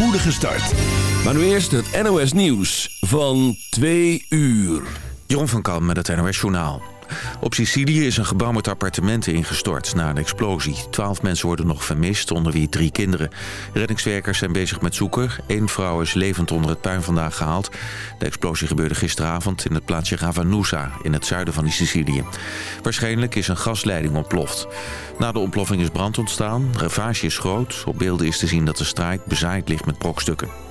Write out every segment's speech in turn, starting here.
spoedige start. Maar nu eerst het NOS Nieuws van 2 uur. Jeroen van Kam met het NOS Journaal. Op Sicilië is een gebouw met appartementen ingestort na een explosie. Twaalf mensen worden nog vermist, onder wie drie kinderen. Reddingswerkers zijn bezig met zoeken. Eén vrouw is levend onder het puin vandaag gehaald. De explosie gebeurde gisteravond in het plaatsje Ravanusa in het zuiden van Sicilië. Waarschijnlijk is een gasleiding ontploft. Na de ontploffing is brand ontstaan. Ravage is groot. Op beelden is te zien dat de straat bezaaid ligt met brokstukken.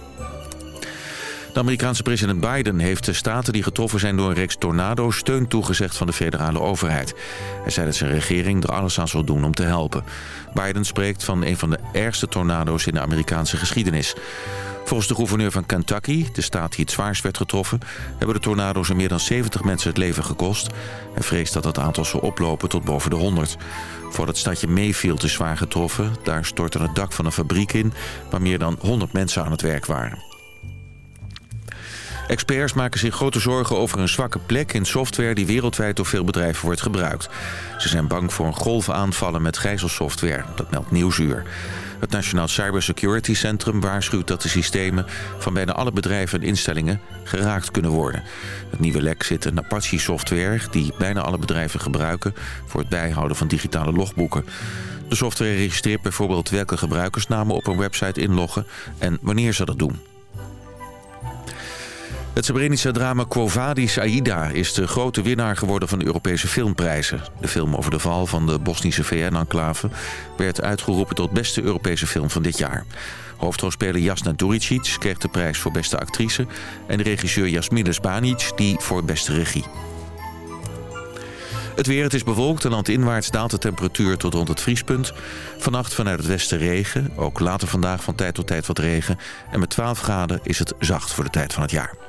De Amerikaanse president Biden heeft de staten die getroffen zijn door een reeks tornado's steun toegezegd van de federale overheid. Hij zei dat zijn regering er alles aan zal doen om te helpen. Biden spreekt van een van de ergste tornado's in de Amerikaanse geschiedenis. Volgens de gouverneur van Kentucky, de staat die het zwaarst werd getroffen... hebben de tornado's er meer dan 70 mensen het leven gekost. Hij vreest dat het aantal zal oplopen tot boven de 100. Voor het stadje Mayfield is zwaar getroffen. Daar stortte het dak van een fabriek in... waar meer dan 100 mensen aan het werk waren. Experts maken zich grote zorgen over een zwakke plek in software die wereldwijd door veel bedrijven wordt gebruikt. Ze zijn bang voor een golf aanvallen met gijzelsoftware, dat meldt Nieuwsuur. Het Nationaal Cybersecurity Centrum waarschuwt dat de systemen van bijna alle bedrijven en instellingen geraakt kunnen worden. Het nieuwe lek zit in Apache-software die bijna alle bedrijven gebruiken voor het bijhouden van digitale logboeken. De software registreert bijvoorbeeld welke gebruikersnamen op een website inloggen en wanneer ze dat doen. Het Srebrenische drama Quo Vadis Aida is de grote winnaar geworden van de Europese filmprijzen. De film over de val van de Bosnische VN-enclave werd uitgeroepen tot beste Europese film van dit jaar. Hoofdrolspeler Jasna Duricic kreeg de prijs voor beste actrice... en de regisseur Jasmine Spanic die voor beste regie. Het weer, het is bewolkt en landinwaarts daalt de temperatuur tot rond het vriespunt. Vannacht vanuit het westen regen, ook later vandaag van tijd tot tijd wat regen. En met 12 graden is het zacht voor de tijd van het jaar.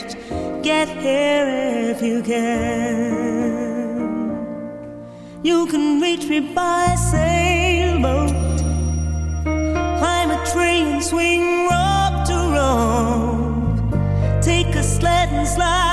get here if you can. You can reach me by sailboat, climb a train, swing rope to rope, take a sled and slide.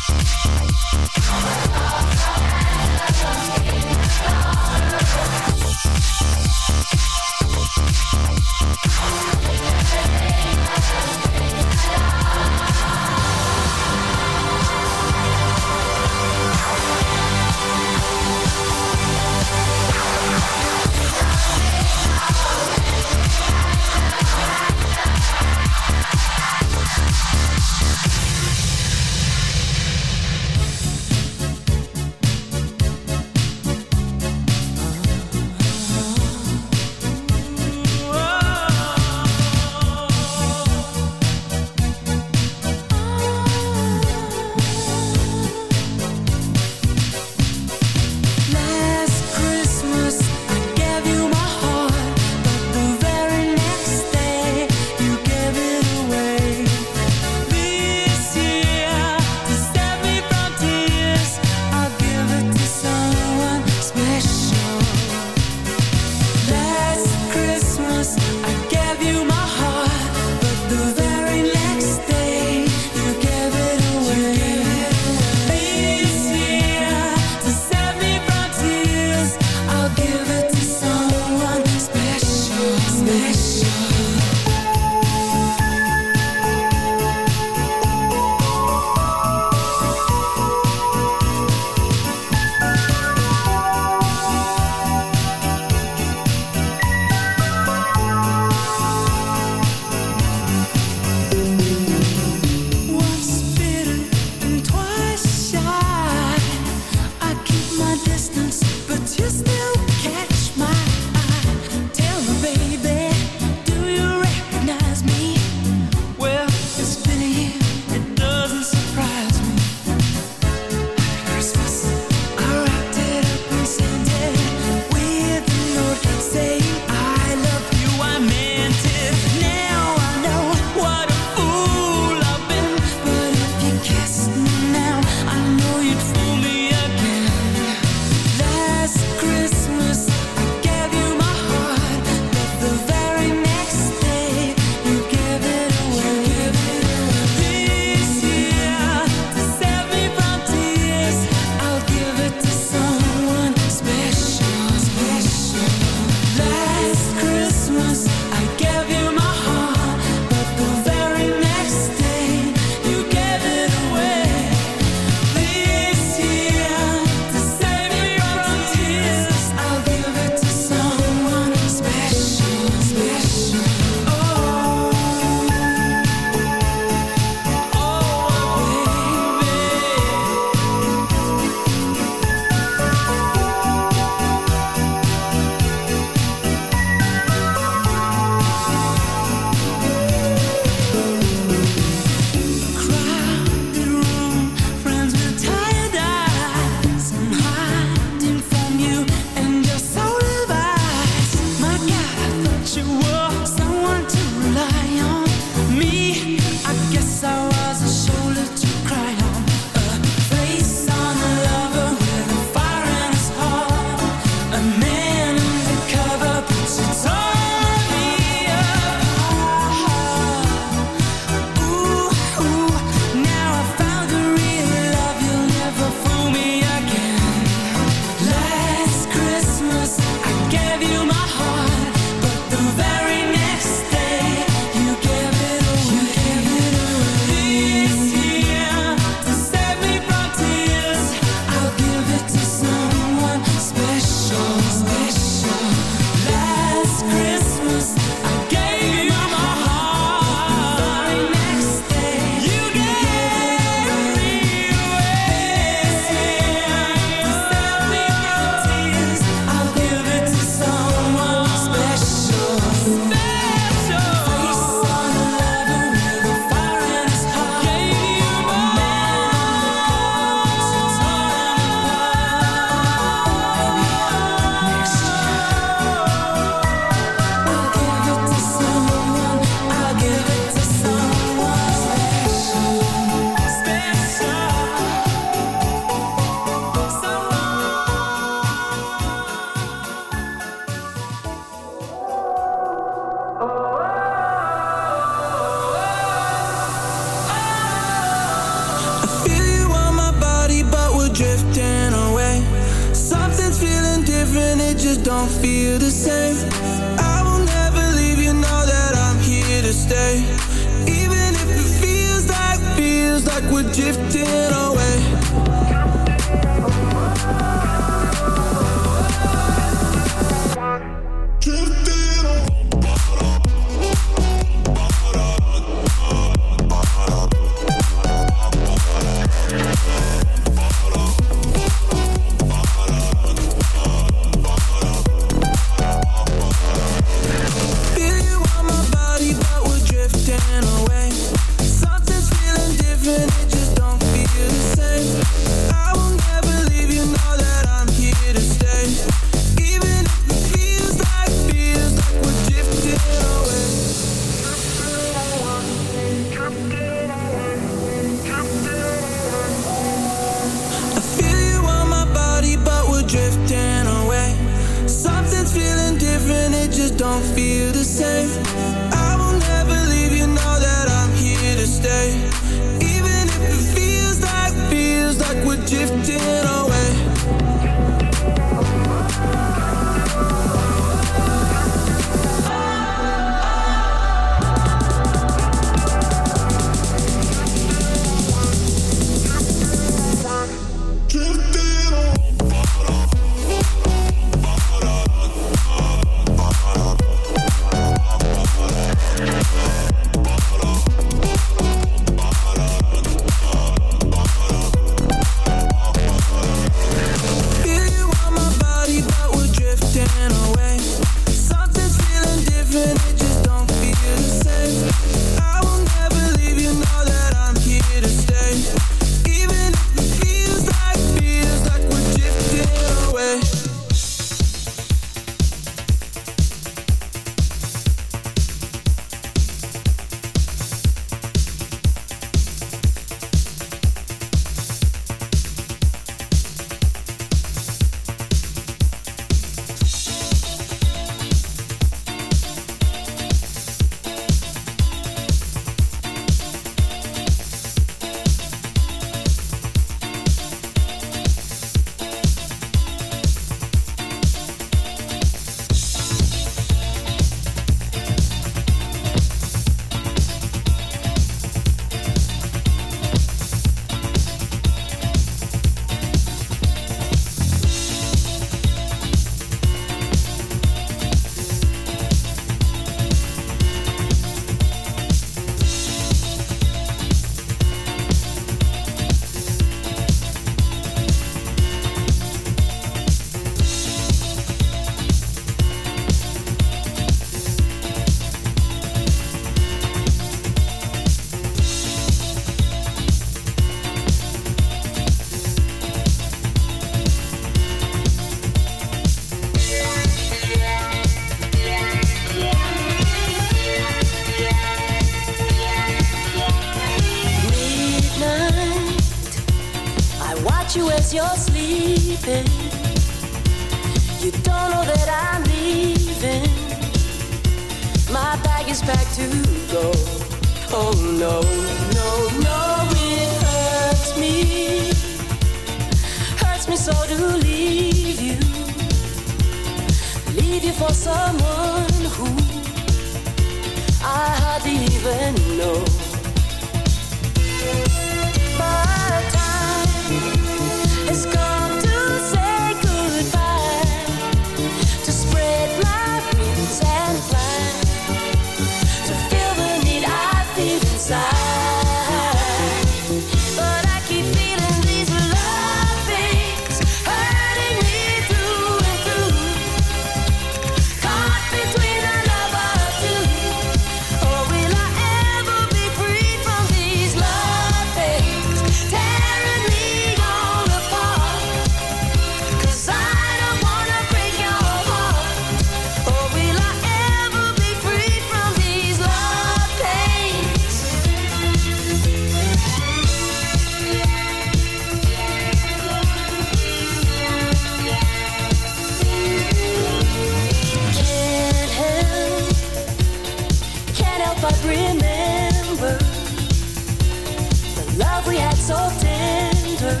so tender,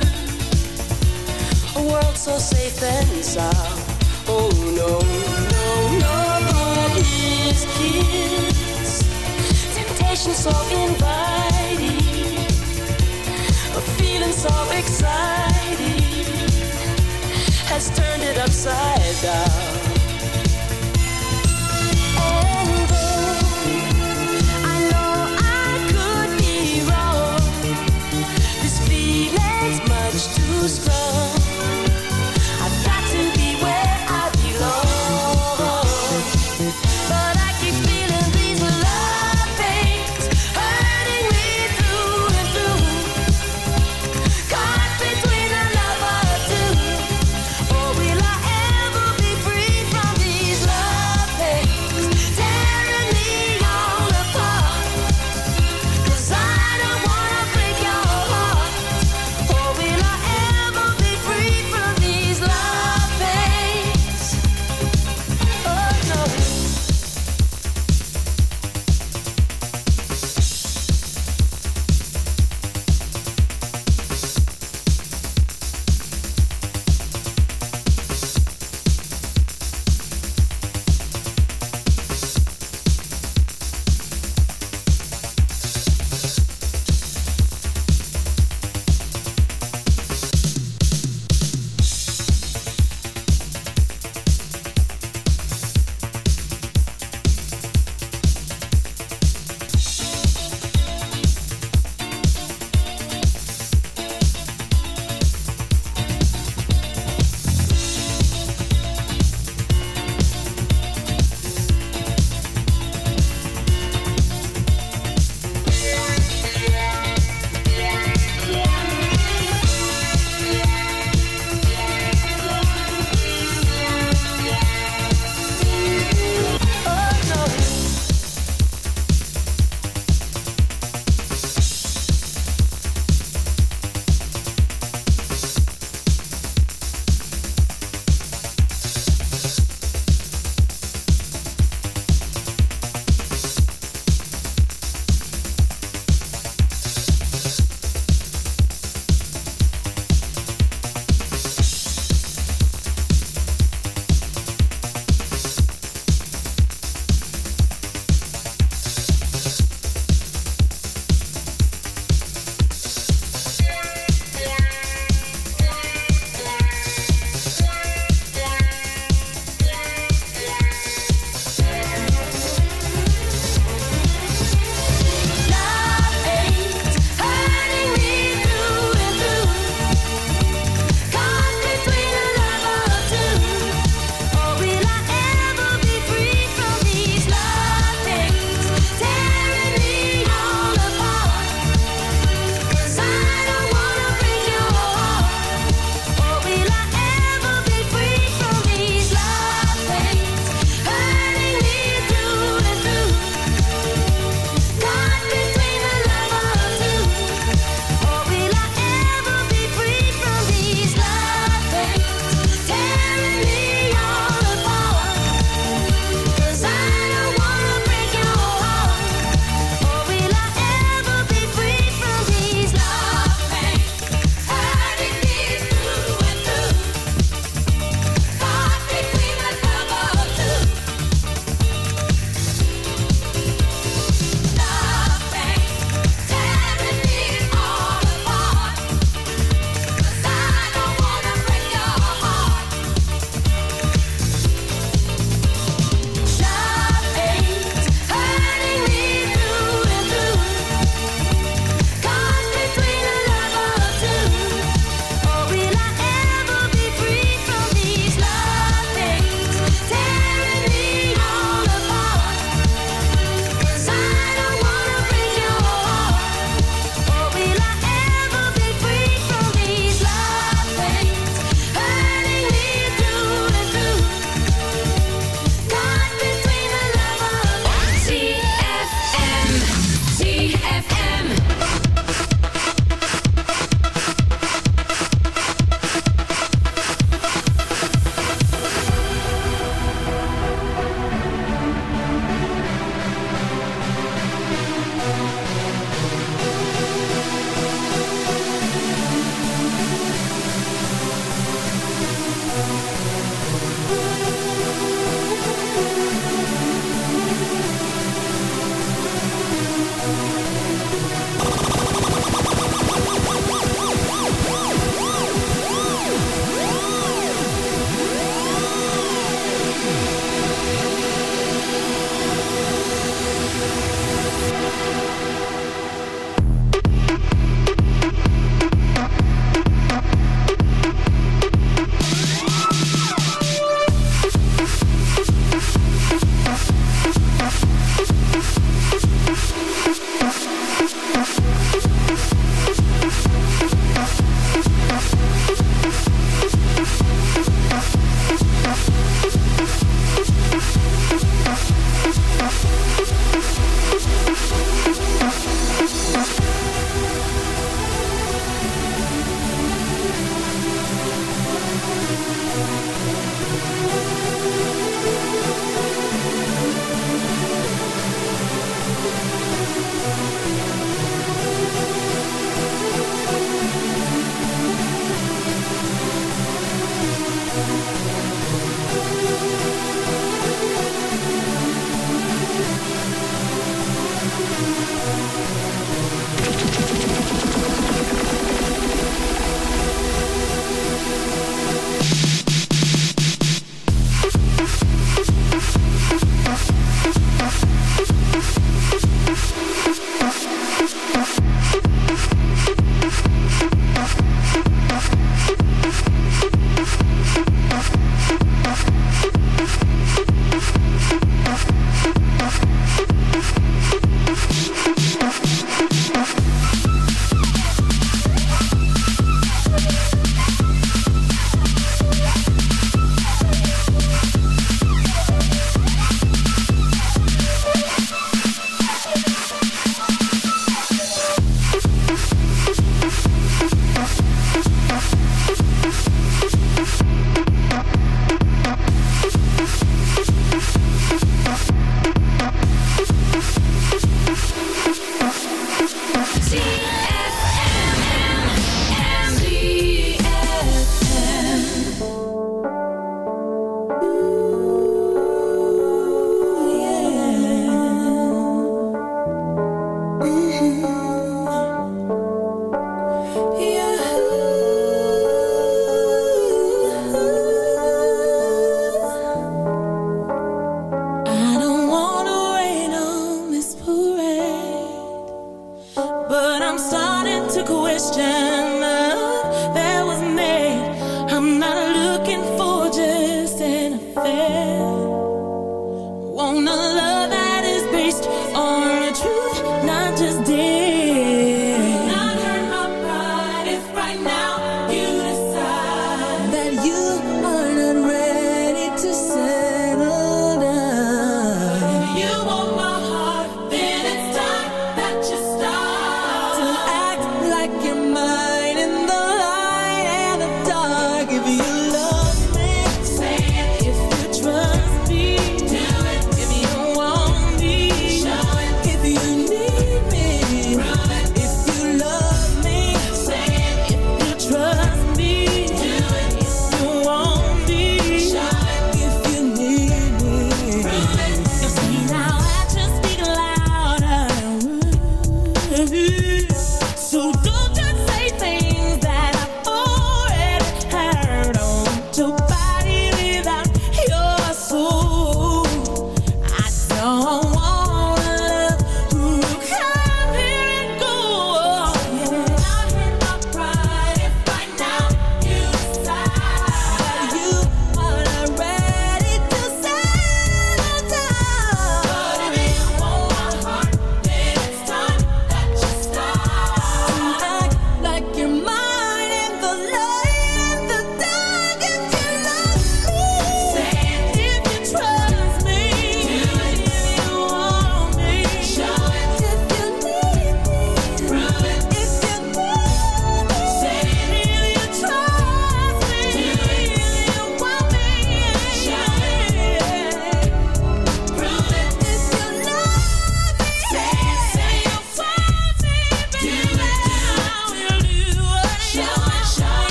a world so safe and sound. Oh no, no, no! His kiss. Temptation so inviting, a feeling so exciting has turned it upside down. was fine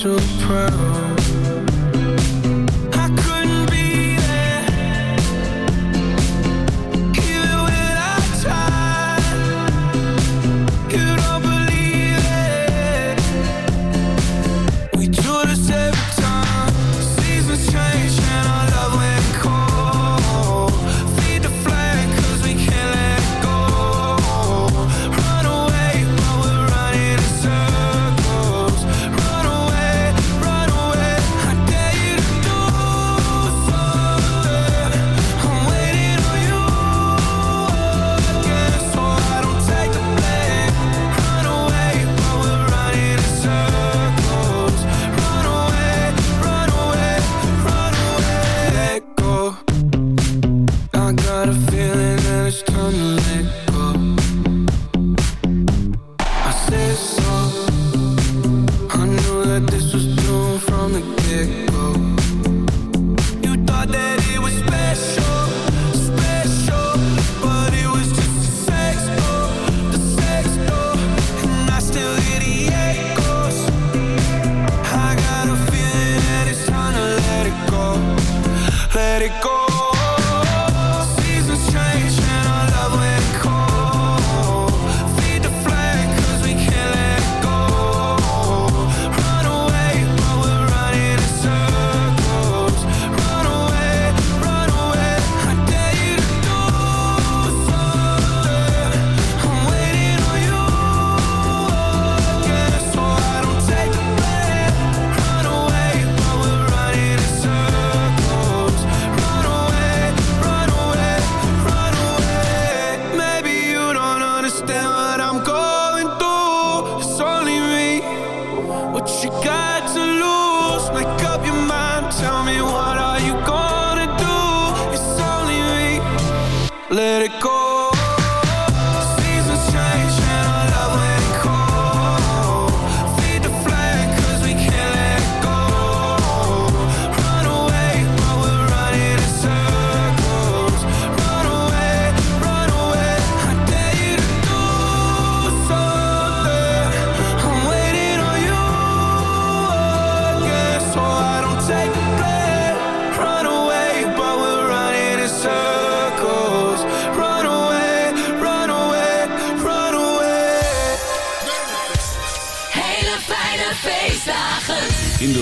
so proud.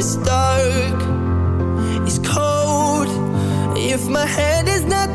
it's dark, it's cold. If my head is not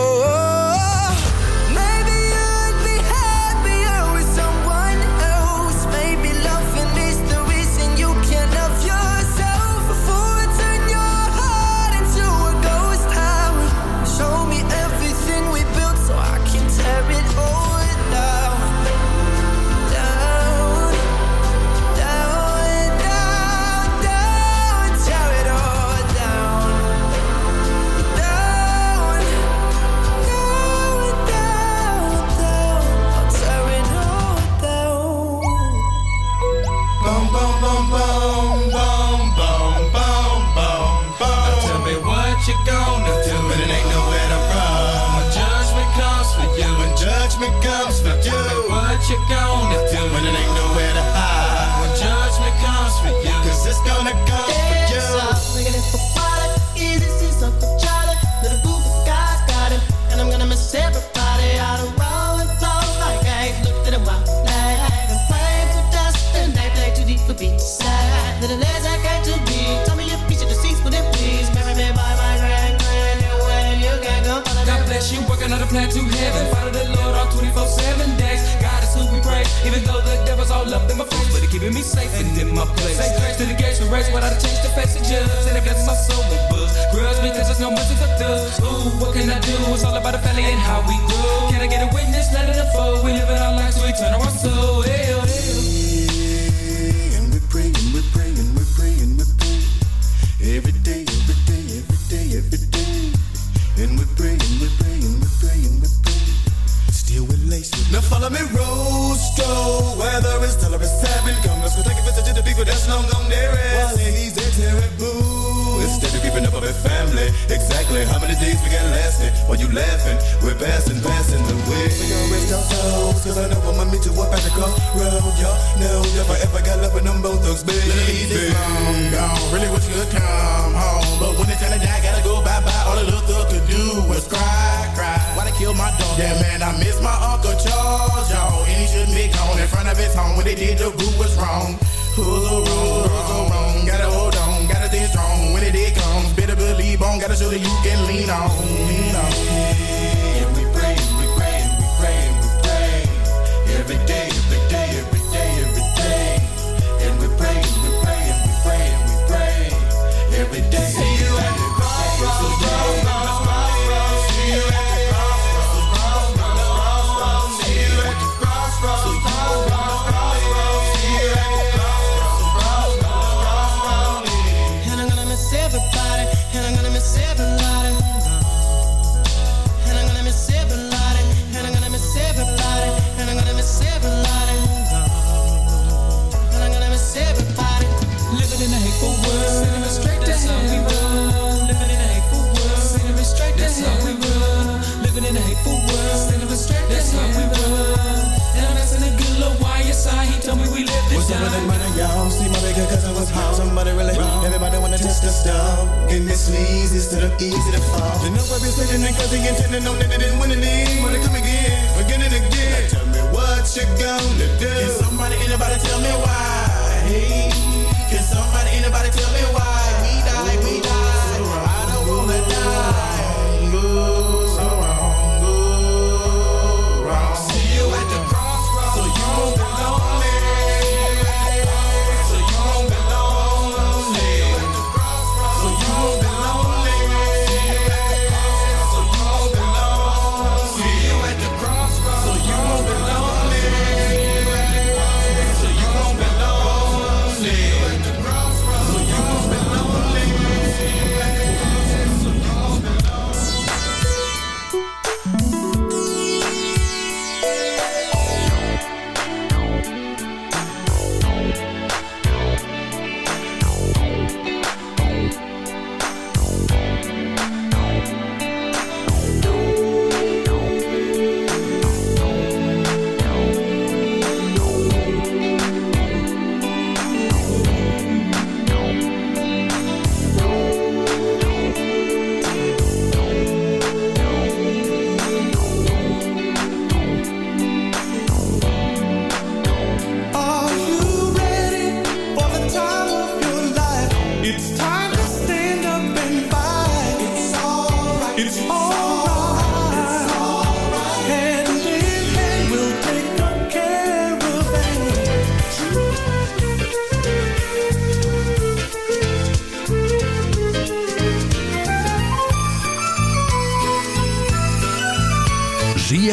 not to heaven. Follow the Lord all 24 7 days. God is who we praise. Even though the devil's all up in my face, but it keeping me safe and in my place. Say grace to the gates we race, but I change the face of judge. And it my soul with books. Grudge because there's no mercy for thugs. Ooh, what can I do? It's all about the family and how we do. Can I get a witness? Let it unfold. We live in our lives, so we turn our soul. to the easy to fall. The number be sitting and cussing and telling no that they winning it. win any. Wanna come again, again and again. Now tell me what you gonna do. Can somebody, anybody tell me why? Hey, can somebody, anybody tell me why?